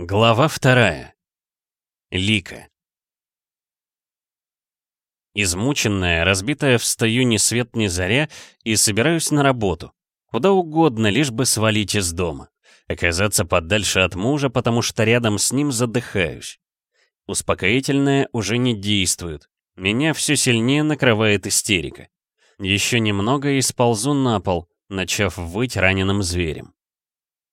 Глава вторая. Лика. Измученная, разбитая, встаю ни свет ни заря и собираюсь на работу. Куда угодно, лишь бы свалить из дома. Оказаться подальше от мужа, потому что рядом с ним задыхаюсь. Успокоительное уже не действует. Меня все сильнее накрывает истерика. Еще немного и сползу на пол, начав выть раненым зверем.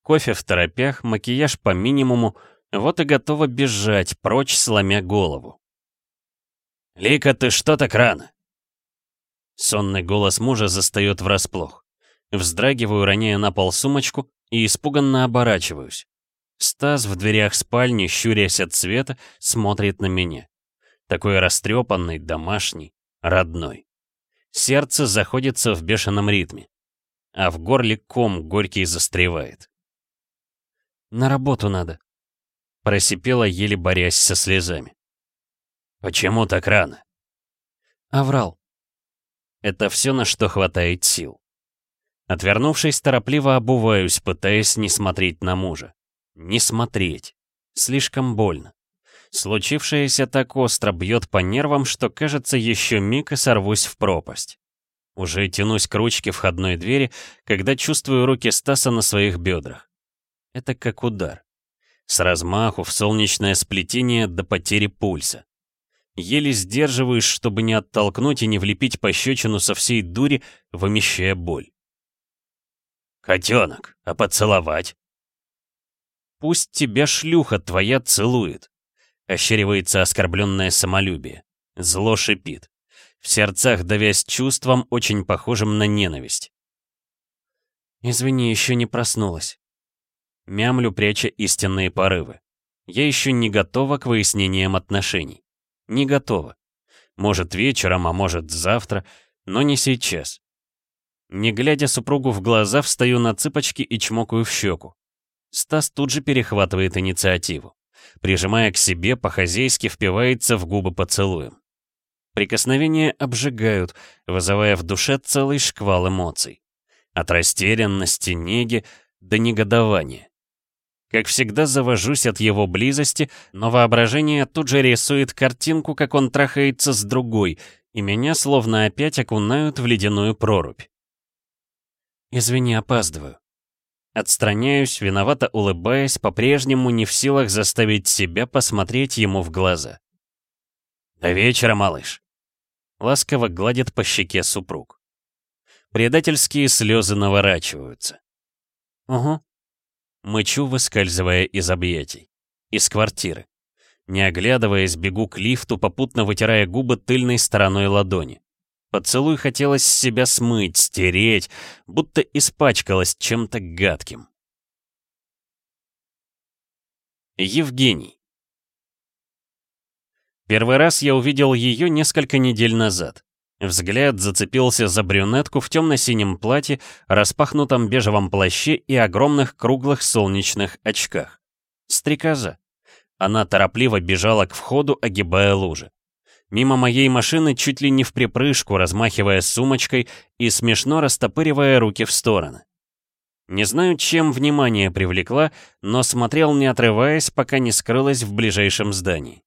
Кофе в торопях, макияж по минимуму, вот и готова бежать, прочь сломя голову. «Лика, ты что так рано?» Сонный голос мужа застает врасплох. Вздрагиваю, роняя на пол сумочку, и испуганно оборачиваюсь. Стас в дверях спальни, щурясь от света, смотрит на меня. Такой растрепанный, домашний, родной. Сердце заходится в бешеном ритме. А в горле ком горький застревает. «На работу надо», — просипела, еле борясь со слезами. «Почему так рано?» «Аврал». Это все, на что хватает сил. Отвернувшись, торопливо обуваюсь, пытаясь не смотреть на мужа. Не смотреть. Слишком больно. Случившееся так остро бьет по нервам, что кажется еще миг и сорвусь в пропасть. Уже тянусь к ручке входной двери, когда чувствую руки Стаса на своих бедрах. Это как удар. С размаху в солнечное сплетение до потери пульса. Еле сдерживаюсь, чтобы не оттолкнуть и не влепить пощечину со всей дури, вымещая боль. «Котенок, а поцеловать?» «Пусть тебя шлюха твоя целует», — ощеривается оскорбленное самолюбие. Зло шипит. В сердцах давясь чувством, очень похожим на ненависть. «Извини, еще не проснулась». Мямлю, пряча истинные порывы. Я еще не готова к выяснениям отношений. Не готова. Может, вечером, а может, завтра, но не сейчас. Не глядя супругу в глаза, встаю на цыпочки и чмокаю в щеку. Стас тут же перехватывает инициативу. Прижимая к себе, по-хозяйски впивается в губы поцелуем. Прикосновения обжигают, вызывая в душе целый шквал эмоций. От растерянности, неги до негодования. Как всегда, завожусь от его близости, но воображение тут же рисует картинку, как он трахается с другой, и меня словно опять окунают в ледяную прорубь. «Извини, опаздываю». Отстраняюсь, виновато улыбаясь, по-прежнему не в силах заставить себя посмотреть ему в глаза. «До вечера, малыш!» Ласково гладит по щеке супруг. Предательские слезы наворачиваются. «Угу». Мычу, выскальзывая из объятий. Из квартиры. Не оглядываясь, бегу к лифту, попутно вытирая губы тыльной стороной ладони. Поцелуй хотелось себя смыть, стереть, будто испачкалась чем-то гадким. Евгений. Первый раз я увидел ее несколько недель назад. Взгляд зацепился за брюнетку в темно-синем платье, распахнутом бежевом плаще и огромных круглых солнечных очках. Стрекоза. Она торопливо бежала к входу, огибая лужи мимо моей машины чуть ли не в припрыжку, размахивая сумочкой и смешно растопыривая руки в стороны. Не знаю, чем внимание привлекла, но смотрел не отрываясь, пока не скрылась в ближайшем здании.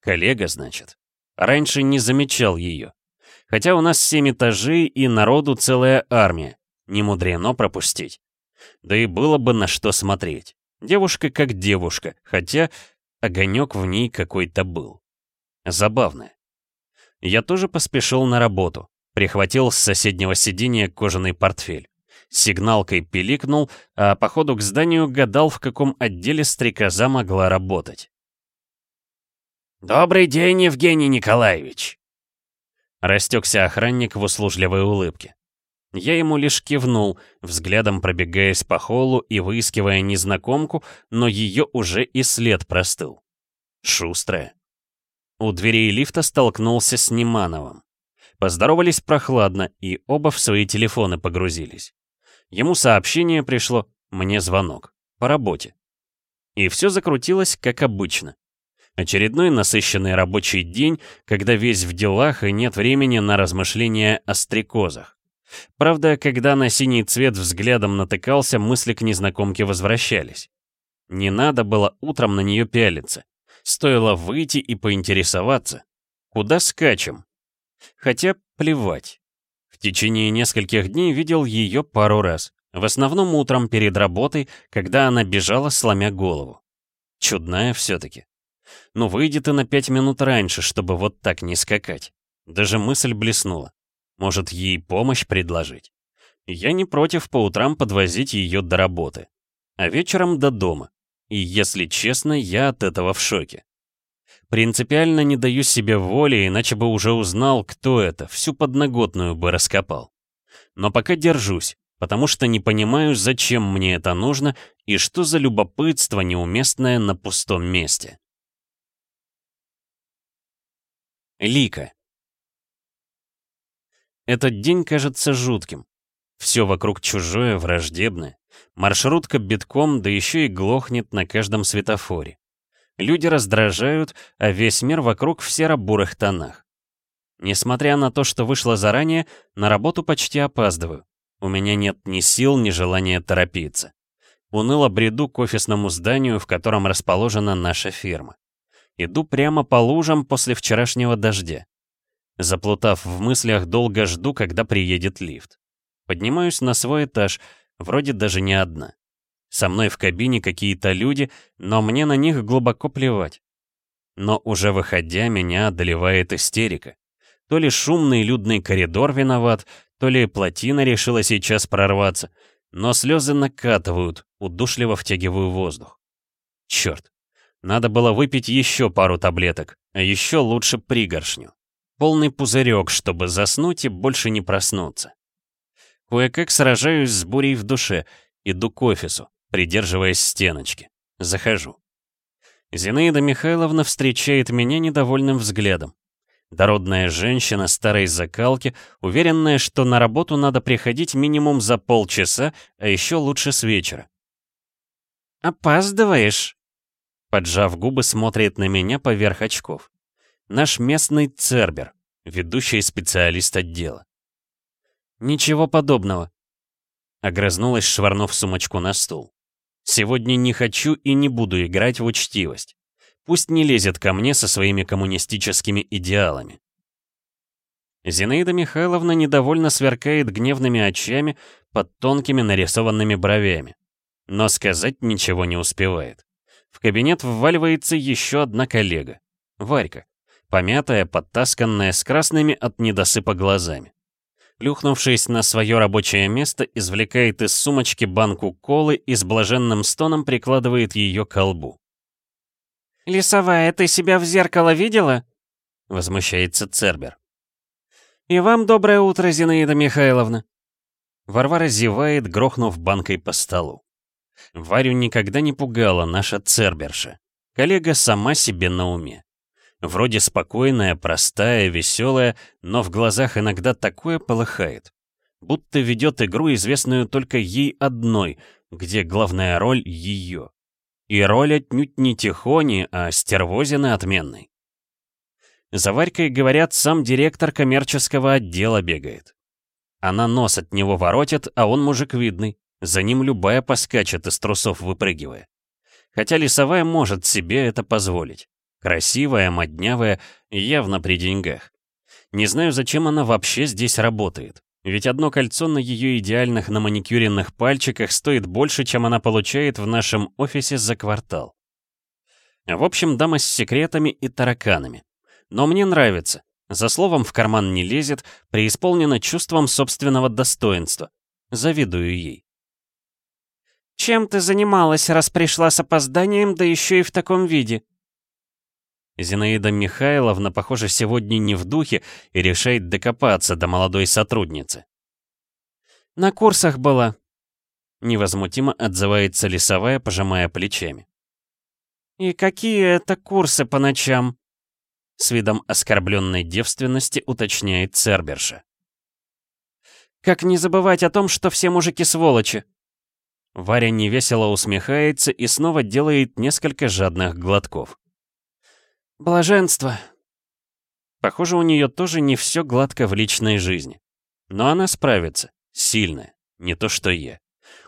Коллега, значит. Раньше не замечал ее. Хотя у нас семь этажей и народу целая армия. Не мудрено пропустить. Да и было бы на что смотреть. Девушка как девушка, хотя огонек в ней какой-то был. Забавно. Я тоже поспешил на работу. Прихватил с соседнего сиденья кожаный портфель. Сигналкой пиликнул, а по ходу к зданию гадал, в каком отделе стрекоза могла работать. «Добрый день, Евгений Николаевич!» Растекся охранник в услужливой улыбке. Я ему лишь кивнул, взглядом пробегаясь по холлу и выискивая незнакомку, но ее уже и след простыл. Шустрая. У дверей лифта столкнулся с Немановым. Поздоровались прохладно, и оба в свои телефоны погрузились. Ему сообщение пришло, мне звонок. По работе. И все закрутилось, как обычно. Очередной насыщенный рабочий день, когда весь в делах и нет времени на размышления о стрекозах. Правда, когда на синий цвет взглядом натыкался, мысли к незнакомке возвращались. Не надо было утром на нее пялиться. Стоило выйти и поинтересоваться. Куда скачем? Хотя плевать. В течение нескольких дней видел ее пару раз. В основном утром перед работой, когда она бежала, сломя голову. Чудная все-таки. Ну, выйдет и на пять минут раньше, чтобы вот так не скакать. Даже мысль блеснула. Может, ей помощь предложить? Я не против по утрам подвозить ее до работы. А вечером до дома. И, если честно, я от этого в шоке. Принципиально не даю себе воли, иначе бы уже узнал, кто это, всю подноготную бы раскопал. Но пока держусь, потому что не понимаю, зачем мне это нужно и что за любопытство неуместное на пустом месте. Лика. Этот день кажется жутким. Все вокруг чужое, враждебное. Маршрутка битком, да еще и глохнет на каждом светофоре. Люди раздражают, а весь мир вокруг в серо-бурых тонах. Несмотря на то, что вышло заранее, на работу почти опаздываю. У меня нет ни сил, ни желания торопиться. Уныло бреду к офисному зданию, в котором расположена наша фирма. Иду прямо по лужам после вчерашнего дождя. Заплутав в мыслях, долго жду, когда приедет лифт. Поднимаюсь на свой этаж, вроде даже не одна. Со мной в кабине какие-то люди, но мне на них глубоко плевать. Но уже выходя, меня одолевает истерика. То ли шумный людный коридор виноват, то ли плотина решила сейчас прорваться, но слезы накатывают, удушливо втягиваю воздух. Черт, надо было выпить еще пару таблеток, а еще лучше пригоршню. Полный пузырек, чтобы заснуть и больше не проснуться. Кое-как сражаюсь с бурей в душе, иду к офису придерживаясь стеночки. Захожу. Зинаида Михайловна встречает меня недовольным взглядом. Дородная женщина старой закалки, уверенная, что на работу надо приходить минимум за полчаса, а еще лучше с вечера. «Опаздываешь?» Поджав губы, смотрит на меня поверх очков. Наш местный Цербер, ведущий специалист отдела. «Ничего подобного», — огрызнулась, швырнув сумочку на стул. Сегодня не хочу и не буду играть в учтивость. Пусть не лезет ко мне со своими коммунистическими идеалами. Зинаида Михайловна недовольно сверкает гневными очами под тонкими нарисованными бровями. Но сказать ничего не успевает. В кабинет вваливается еще одна коллега. Варька. Помятая, подтасканная, с красными от недосыпа глазами. Плюхнувшись на свое рабочее место, извлекает из сумочки банку колы и с блаженным стоном прикладывает ее к колбу. «Лисовая, ты себя в зеркало видела?» — возмущается Цербер. «И вам доброе утро, Зинаида Михайловна!» Варвара зевает, грохнув банкой по столу. Варю никогда не пугала наша Церберша. Коллега сама себе на уме. Вроде спокойная, простая, веселая, но в глазах иногда такое полыхает. Будто ведет игру, известную только ей одной, где главная роль ее. И роль отнюдь не Тихони, а Стервозина отменной. За Варькой, говорят, сам директор коммерческого отдела бегает. Она нос от него воротит, а он мужик видный. За ним любая поскачет из трусов выпрыгивая. Хотя лесовая может себе это позволить. Красивая, моднявая, явно при деньгах. Не знаю, зачем она вообще здесь работает. Ведь одно кольцо на ее идеальных наманикюренных пальчиках стоит больше, чем она получает в нашем офисе за квартал. В общем, дама с секретами и тараканами. Но мне нравится. За словом в карман не лезет, преисполнена чувством собственного достоинства. Завидую ей. «Чем ты занималась, раз пришла с опозданием, да еще и в таком виде?» Зинаида Михайловна, похоже, сегодня не в духе и решает докопаться до молодой сотрудницы. «На курсах была», — невозмутимо отзывается Лисовая, пожимая плечами. «И какие это курсы по ночам?» С видом оскорбленной девственности уточняет Церберша. «Как не забывать о том, что все мужики сволочи?» Варя невесело усмехается и снова делает несколько жадных глотков. Блаженство. Похоже, у нее тоже не все гладко в личной жизни. Но она справится. Сильная. Не то что я.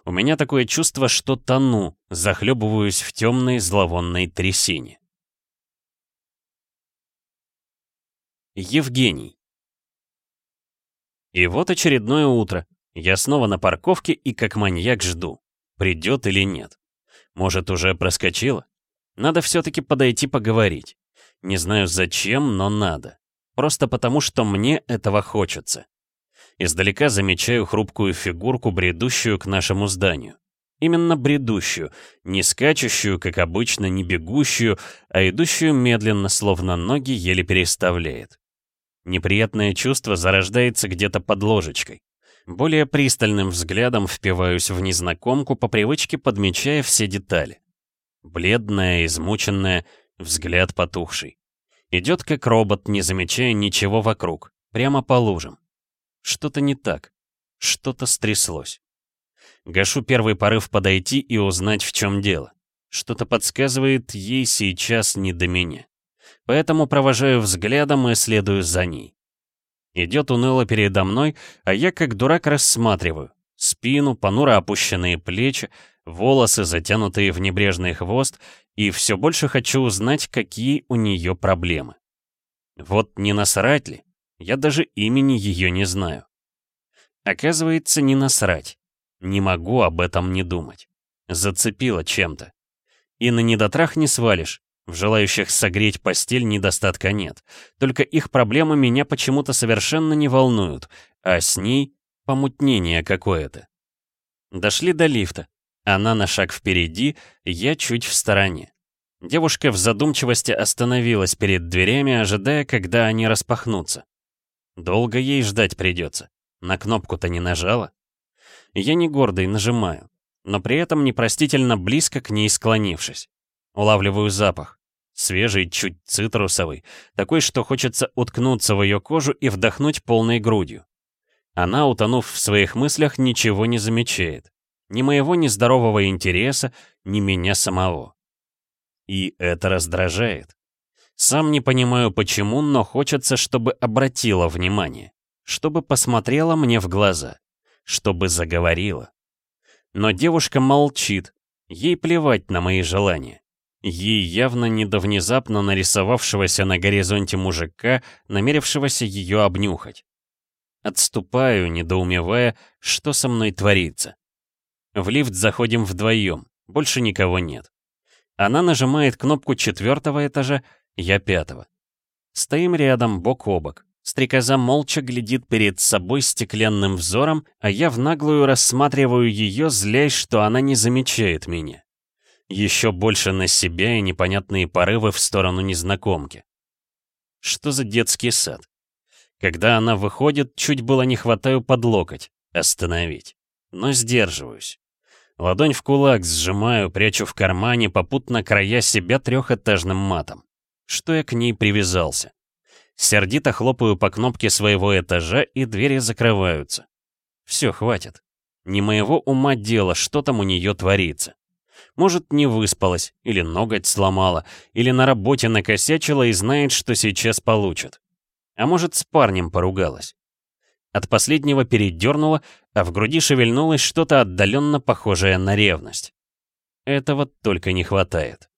У меня такое чувство, что тону, захлебываюсь в темной зловонной трясине. Евгений. И вот очередное утро. Я снова на парковке и как маньяк жду, придет или нет. Может, уже проскочила? Надо все-таки подойти поговорить. Не знаю зачем, но надо. Просто потому, что мне этого хочется. Издалека замечаю хрупкую фигурку, бредущую к нашему зданию. Именно бредущую, не скачущую, как обычно, не бегущую, а идущую медленно, словно ноги еле переставляет. Неприятное чувство зарождается где-то под ложечкой. Более пристальным взглядом впиваюсь в незнакомку, по привычке подмечая все детали. Бледная, измученная, взгляд потухший. Идет как робот, не замечая ничего вокруг, прямо по лужам. Что-то не так. Что-то стряслось. Гашу первый порыв подойти и узнать, в чем дело. Что-то подсказывает ей сейчас не до меня. Поэтому провожаю взглядом и следую за ней. Идет уныло передо мной, а я как дурак рассматриваю. Спину, понуро опущенные плечи, волосы, затянутые в небрежный хвост, и все больше хочу узнать, какие у нее проблемы. Вот не насрать ли? Я даже имени ее не знаю. Оказывается, не насрать. Не могу об этом не думать. Зацепило чем-то. И на недотрах не свалишь. В желающих согреть постель недостатка нет. Только их проблемы меня почему-то совершенно не волнуют, а с ней помутнение какое-то. Дошли до лифта. Она на шаг впереди, я чуть в стороне. Девушка в задумчивости остановилась перед дверями, ожидая, когда они распахнутся. Долго ей ждать придется. На кнопку-то не нажала. Я не гордый, нажимаю, но при этом непростительно близко к ней склонившись. Улавливаю запах. Свежий, чуть цитрусовый, такой, что хочется уткнуться в ее кожу и вдохнуть полной грудью. Она, утонув в своих мыслях, ничего не замечает. Ни моего нездорового интереса, ни меня самого. И это раздражает. Сам не понимаю почему, но хочется, чтобы обратила внимание, чтобы посмотрела мне в глаза, чтобы заговорила. Но девушка молчит, ей плевать на мои желания. Ей явно не до внезапно нарисовавшегося на горизонте мужика, намерившегося ее обнюхать. Отступаю, недоумевая, что со мной творится. В лифт заходим вдвоем, больше никого нет. Она нажимает кнопку четвертого этажа, я пятого. Стоим рядом, бок о бок. Стрекоза молча глядит перед собой стеклянным взором, а я в наглую рассматриваю ее, злясь, что она не замечает меня. Еще больше на себя и непонятные порывы в сторону незнакомки. Что за детский сад? Когда она выходит, чуть было не хватаю под локоть. Остановить. Но сдерживаюсь. Ладонь в кулак сжимаю, прячу в кармане, попутно края себя трехэтажным матом что я к ней привязался. Сердито хлопаю по кнопке своего этажа, и двери закрываются. Все, хватит. Не моего ума дело, что там у нее творится. Может, не выспалась, или ноготь сломала, или на работе накосячила и знает, что сейчас получит. А может, с парнем поругалась. От последнего передернула, а в груди шевельнулось что-то отдаленно похожее на ревность. Этого только не хватает.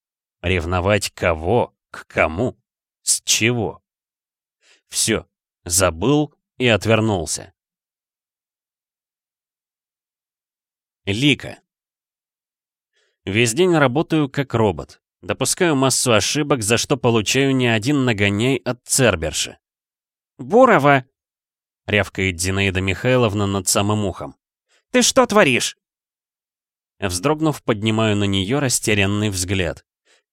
Ревновать кого? К кому? С чего? Все, забыл и отвернулся. Лика. Весь день работаю как робот. Допускаю массу ошибок, за что получаю не один нагоняй от Церберши. «Бурова!» — рявкает Зинаида Михайловна над самым ухом. «Ты что творишь?» Вздрогнув, поднимаю на нее растерянный взгляд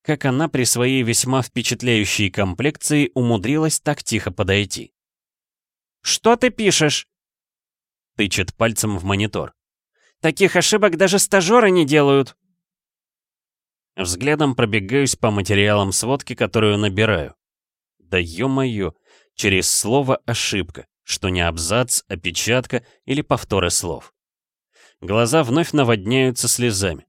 как она при своей весьма впечатляющей комплекции умудрилась так тихо подойти. «Что ты пишешь?» Тычет пальцем в монитор. «Таких ошибок даже стажеры не делают!» Взглядом пробегаюсь по материалам сводки, которую набираю. Да ё-моё, через слово «ошибка», что не абзац, опечатка или повторы слов. Глаза вновь наводняются слезами.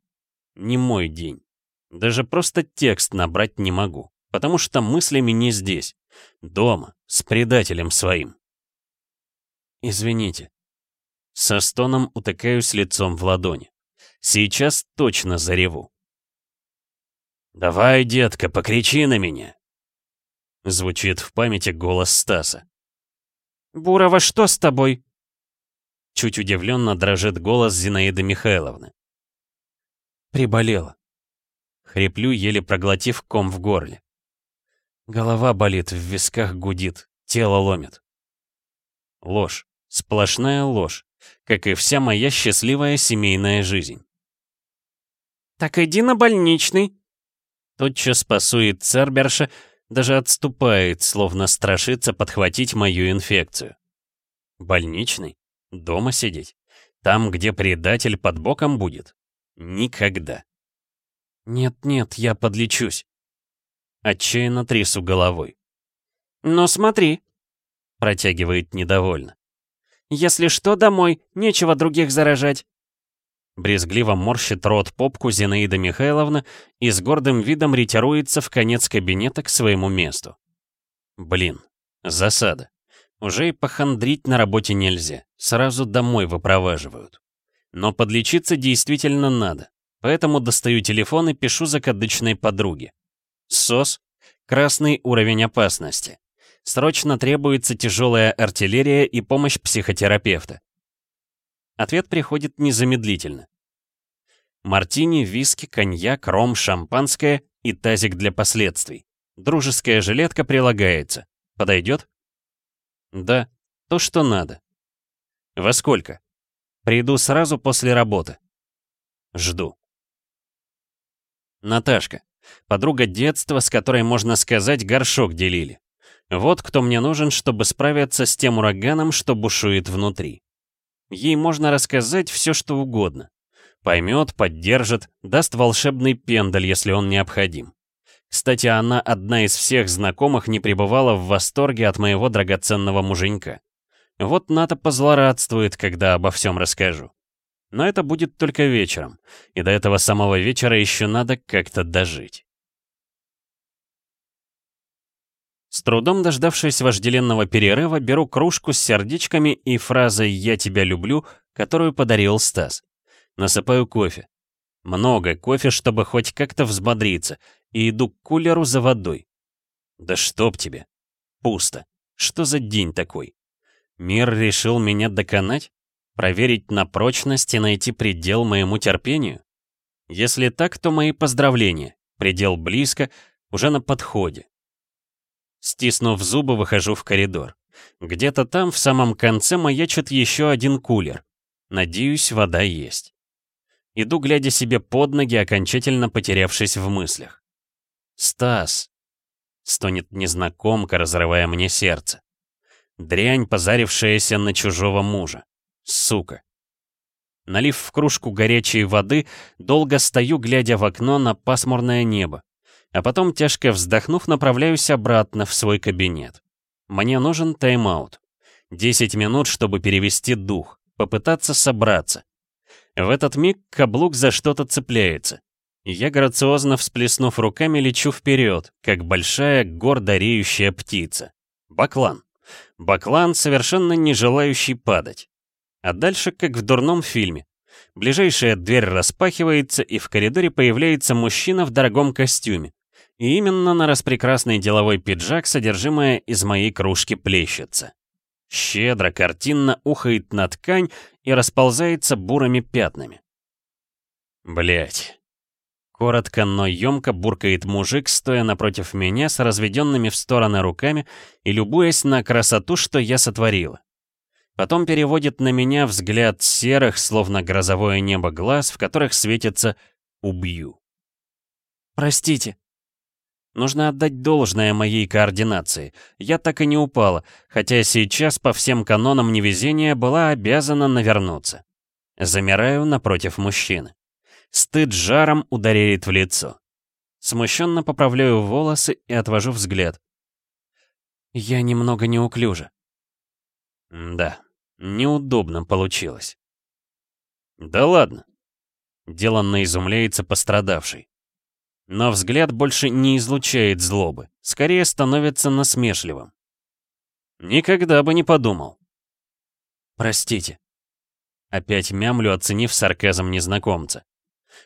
Не мой день. Даже просто текст набрать не могу, потому что мыслями не здесь. Дома, с предателем своим. Извините. Со стоном утыкаюсь лицом в ладони. Сейчас точно зареву. «Давай, детка, покричи на меня!» Звучит в памяти голос Стаса. «Бурова, что с тобой?» Чуть удивленно дрожит голос Зинаиды Михайловны. Приболела. Хриплю, еле проглотив ком в горле. Голова болит, в висках гудит, тело ломит. Ложь. Сплошная ложь. Как и вся моя счастливая семейная жизнь. «Так иди на больничный!» Тотчас пасует Церберша, даже отступает, словно страшится подхватить мою инфекцию. Больничный? Дома сидеть? Там, где предатель под боком будет? Никогда. Нет-нет, я подлечусь. Отчаянно трясу головой. «Но смотри», — протягивает недовольно. «Если что, домой, нечего других заражать». Брезгливо морщит рот попку Зинаида Михайловна и с гордым видом ретируется в конец кабинета к своему месту. Блин, засада. Уже и похандрить на работе нельзя, сразу домой выпроваживают. Но подлечиться действительно надо, поэтому достаю телефон и пишу закадычной подруге. СОС — красный уровень опасности. Срочно требуется тяжелая артиллерия и помощь психотерапевта. Ответ приходит незамедлительно. Мартини, виски, коньяк, ром, шампанское и тазик для последствий. Дружеская жилетка прилагается. Подойдет? Да, то, что надо. Во сколько? Приду сразу после работы. Жду. Наташка. Подруга детства, с которой, можно сказать, горшок делили. Вот кто мне нужен, чтобы справиться с тем ураганом, что бушует внутри. Ей можно рассказать все, что угодно. Поймет, поддержит, даст волшебный пендаль, если он необходим. Кстати, она одна из всех знакомых не пребывала в восторге от моего драгоценного муженька. Вот Ната позлорадствует, когда обо всем расскажу. Но это будет только вечером, и до этого самого вечера еще надо как-то дожить. С трудом дождавшись вожделенного перерыва, беру кружку с сердечками и фразой «Я тебя люблю», которую подарил Стас. Насыпаю кофе. Много кофе, чтобы хоть как-то взбодриться, и иду к кулеру за водой. Да чтоб тебе. Пусто. Что за день такой? Мир решил меня доконать? Проверить на прочность и найти предел моему терпению? Если так, то мои поздравления. Предел близко, уже на подходе. Стиснув зубы, выхожу в коридор. Где-то там, в самом конце, маячит еще один кулер. Надеюсь, вода есть. Иду, глядя себе под ноги, окончательно потерявшись в мыслях. «Стас!» — стонет незнакомка, разрывая мне сердце. Дрянь, позарившаяся на чужого мужа. Сука. Налив в кружку горячей воды, долго стою, глядя в окно на пасмурное небо. А потом, тяжко вздохнув, направляюсь обратно в свой кабинет. Мне нужен тайм-аут. 10 минут, чтобы перевести дух, попытаться собраться. В этот миг каблук за что-то цепляется. я, грациозно всплеснув руками, лечу вперед, как большая, гордо реющая птица. Баклан. Баклан, совершенно не желающий падать. А дальше, как в дурном фильме. Ближайшая дверь распахивается, и в коридоре появляется мужчина в дорогом костюме. И именно на распрекрасный деловой пиджак содержимое из моей кружки плещется. Щедро, картинно ухает на ткань и расползается бурыми пятнами. Блять. Коротко, но емко буркает мужик, стоя напротив меня с разведенными в стороны руками и любуясь на красоту, что я сотворила. Потом переводит на меня взгляд серых, словно грозовое небо глаз, в которых светится «убью». «Простите», Нужно отдать должное моей координации. Я так и не упала, хотя сейчас по всем канонам невезения была обязана навернуться. Замираю напротив мужчины. Стыд жаром ударяет в лицо. Смущенно поправляю волосы и отвожу взгляд. Я немного неуклюжа. Да, неудобно получилось. Да ладно. Деланно изумляется пострадавший. Но взгляд больше не излучает злобы, скорее становится насмешливым. Никогда бы не подумал. Простите. Опять мямлю, оценив сарказм незнакомца.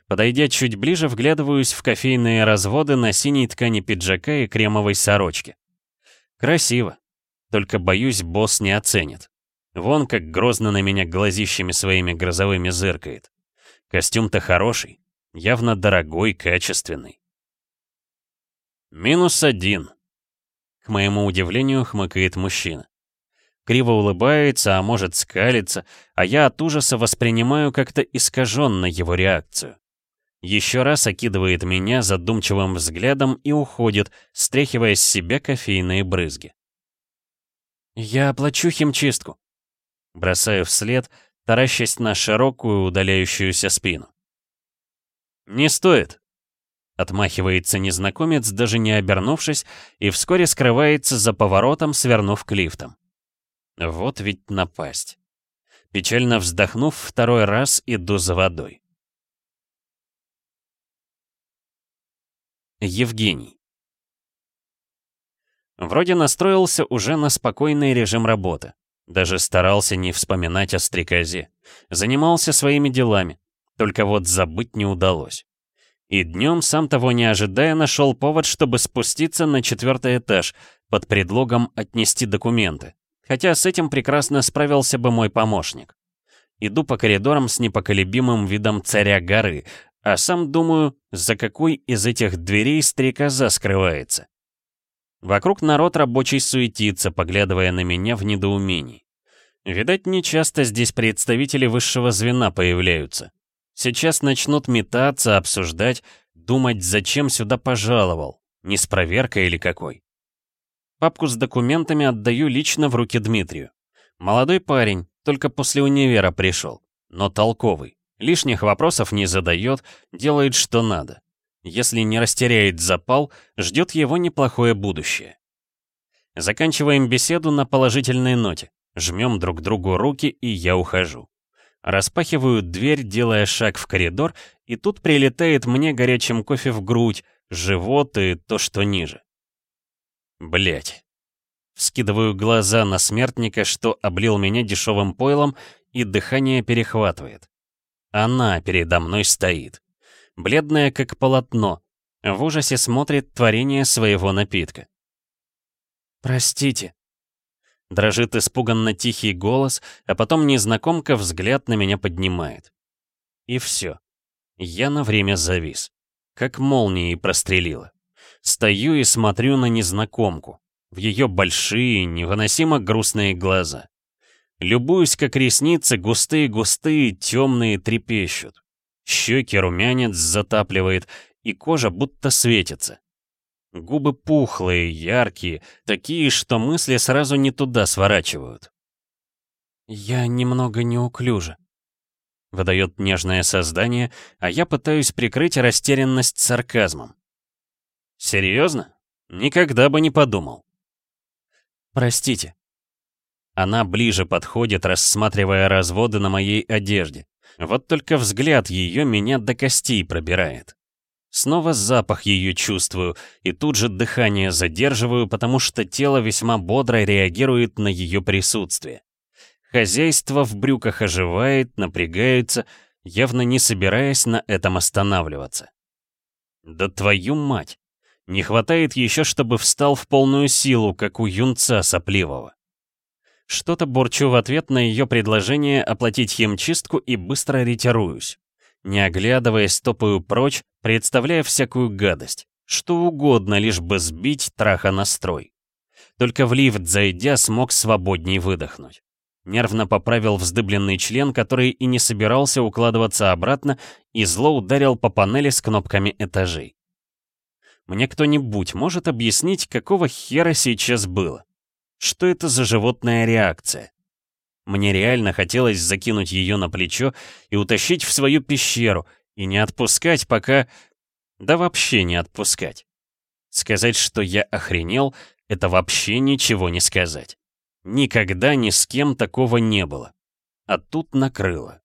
Подойдя чуть ближе, вглядываюсь в кофейные разводы на синей ткани пиджака и кремовой сорочке. Красиво. Только, боюсь, босс не оценит. Вон как грозно на меня глазищами своими грозовыми зыркает. Костюм-то хороший, явно дорогой, качественный. Минус один. К моему удивлению, хмыкает мужчина. Криво улыбается, а может скалится, а я от ужаса воспринимаю как-то искаженно его реакцию. Еще раз окидывает меня задумчивым взглядом и уходит, стряхивая с себя кофейные брызги. «Я оплачу химчистку», — бросаю вслед, таращась на широкую удаляющуюся спину. «Не стоит», — отмахивается незнакомец, даже не обернувшись, и вскоре скрывается за поворотом, свернув к лифтам. Вот ведь напасть. Печально вздохнув, второй раз иду за водой. Евгений. Вроде настроился уже на спокойный режим работы. Даже старался не вспоминать о стрекозе. Занимался своими делами. Только вот забыть не удалось. И днем, сам того не ожидая, нашел повод, чтобы спуститься на четвертый этаж под предлогом отнести документы. Хотя с этим прекрасно справился бы мой помощник. Иду по коридорам с непоколебимым видом царя горы, а сам думаю, за какой из этих дверей стрекоза скрывается. Вокруг народ рабочий суетится, поглядывая на меня в недоумении. Видать, нечасто здесь представители высшего звена появляются. Сейчас начнут метаться, обсуждать, думать, зачем сюда пожаловал, не с проверкой или какой. Папку с документами отдаю лично в руки Дмитрию. Молодой парень, только после универа пришел, но толковый. Лишних вопросов не задает, делает что надо. Если не растеряет запал, ждет его неплохое будущее. Заканчиваем беседу на положительной ноте. Жмем друг другу руки, и я ухожу. Распахиваю дверь, делая шаг в коридор, и тут прилетает мне горячим кофе в грудь, живот и то, что ниже. Блять. Вскидываю глаза на смертника, что облил меня дешевым пойлом, и дыхание перехватывает. Она передо мной стоит. Бледная, как полотно. В ужасе смотрит творение своего напитка. «Простите». Дрожит испуганно тихий голос, а потом незнакомка взгляд на меня поднимает. И все. Я на время завис. Как молнией прострелила. Стою и смотрю на незнакомку, в ее большие, невыносимо грустные глаза. Любуюсь, как ресницы густые-густые, темные трепещут. Щеки румянец затапливает, и кожа будто светится. Губы пухлые, яркие, такие, что мысли сразу не туда сворачивают. «Я немного неуклюже», — выдает нежное создание, а я пытаюсь прикрыть растерянность сарказмом. Серьезно? Никогда бы не подумал. Простите. Она ближе подходит, рассматривая разводы на моей одежде. Вот только взгляд ее меня до костей пробирает. Снова запах ее чувствую, и тут же дыхание задерживаю, потому что тело весьма бодро реагирует на ее присутствие. Хозяйство в брюках оживает, напрягается, явно не собираясь на этом останавливаться. Да твою мать! Не хватает еще, чтобы встал в полную силу, как у юнца сопливого. Что-то бурчу в ответ на ее предложение оплатить химчистку и быстро ретируюсь. Не оглядываясь, топаю прочь, представляя всякую гадость. Что угодно, лишь бы сбить траха настрой. Только в лифт зайдя, смог свободней выдохнуть. Нервно поправил вздыбленный член, который и не собирался укладываться обратно, и зло ударил по панели с кнопками этажей. Мне кто-нибудь может объяснить, какого хера сейчас было? Что это за животная реакция? Мне реально хотелось закинуть ее на плечо и утащить в свою пещеру, и не отпускать, пока... Да вообще не отпускать. Сказать, что я охренел, это вообще ничего не сказать. Никогда ни с кем такого не было. А тут накрыло.